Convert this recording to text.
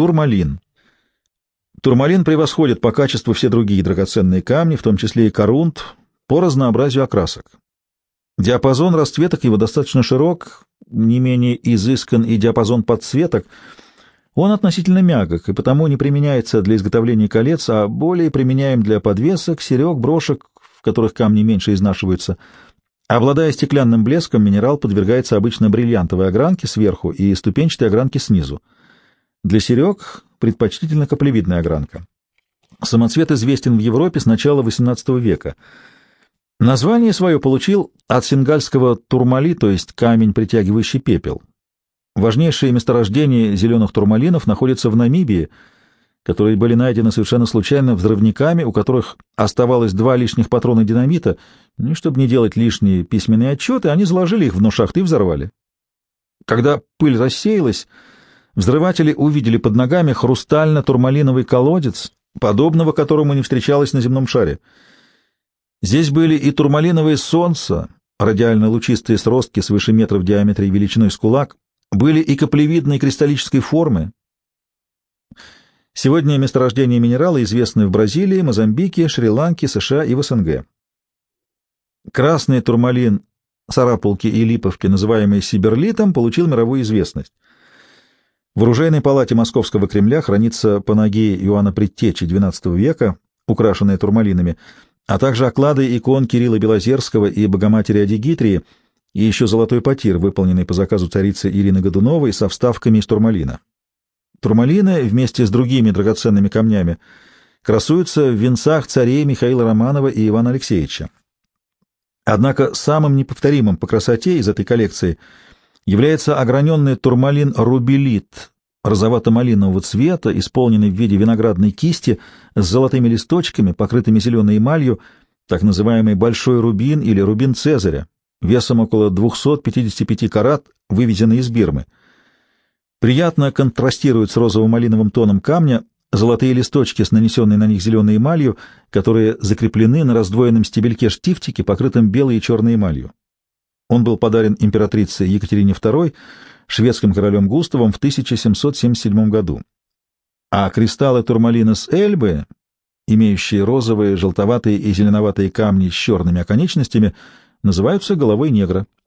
Турмалин. Турмалин превосходит по качеству все другие драгоценные камни, в том числе и корунт, по разнообразию окрасок. Диапазон расцветок его достаточно широк, не менее изыскан и диапазон подсветок. Он относительно мягок и потому не применяется для изготовления колец, а более применяем для подвесок, серег, брошек, в которых камни меньше изнашиваются. Обладая стеклянным блеском, минерал подвергается обычно бриллиантовой огранке сверху и ступенчатой огранке снизу. Для серег предпочтительно каплевидная огранка. Самоцвет известен в Европе с начала XVIII века — Название свое получил от сингальского турмали, то есть камень, притягивающий пепел. Важнейшие месторождения зеленых турмалинов находятся в Намибии, которые были найдены совершенно случайно взрывниками, у которых оставалось два лишних патрона динамита, и чтобы не делать лишние письменные отчеты, они заложили их в шахты и взорвали. Когда пыль рассеялась, взрыватели увидели под ногами хрустально-турмалиновый колодец, подобного которому не встречалось на земном шаре — Здесь были и турмалиновые солнца, радиально-лучистые сростки свыше метра в диаметре и величиной с кулак, были и каплевидные кристаллической формы. Сегодня месторождения минерала известны в Бразилии, Мозамбике, Шри-Ланке, США и в СНГ. Красный турмалин Сарапулки и Липовки, называемый сиберлитом, получил мировую известность. В оружейной палате Московского Кремля хранится панагия Иоанна Предтечи XII века, украшенная турмалинами, а также оклады икон Кирилла Белозерского и Богоматери Адигитрии, и еще золотой потир, выполненный по заказу царицы Ирины Годуновой со вставками из турмалина. Турмалины вместе с другими драгоценными камнями красуются в венцах царей Михаила Романова и Ивана Алексеевича. Однако самым неповторимым по красоте из этой коллекции является ограненный турмалин рубелит, розовато-малинового цвета, исполненный в виде виноградной кисти с золотыми листочками, покрытыми зеленой эмалью, так называемый большой рубин или рубин Цезаря, весом около 255 карат, вывезенный из Бирмы. Приятно контрастируют с розово-малиновым тоном камня золотые листочки с нанесенной на них зеленой эмалью, которые закреплены на раздвоенном стебельке штифтики, покрытым белой и черной эмалью. Он был подарен императрице Екатерине II шведским королем Густавом в 1777 году. А кристаллы турмалина с Эльбы, имеющие розовые, желтоватые и зеленоватые камни с черными оконечностями, называются головой негра —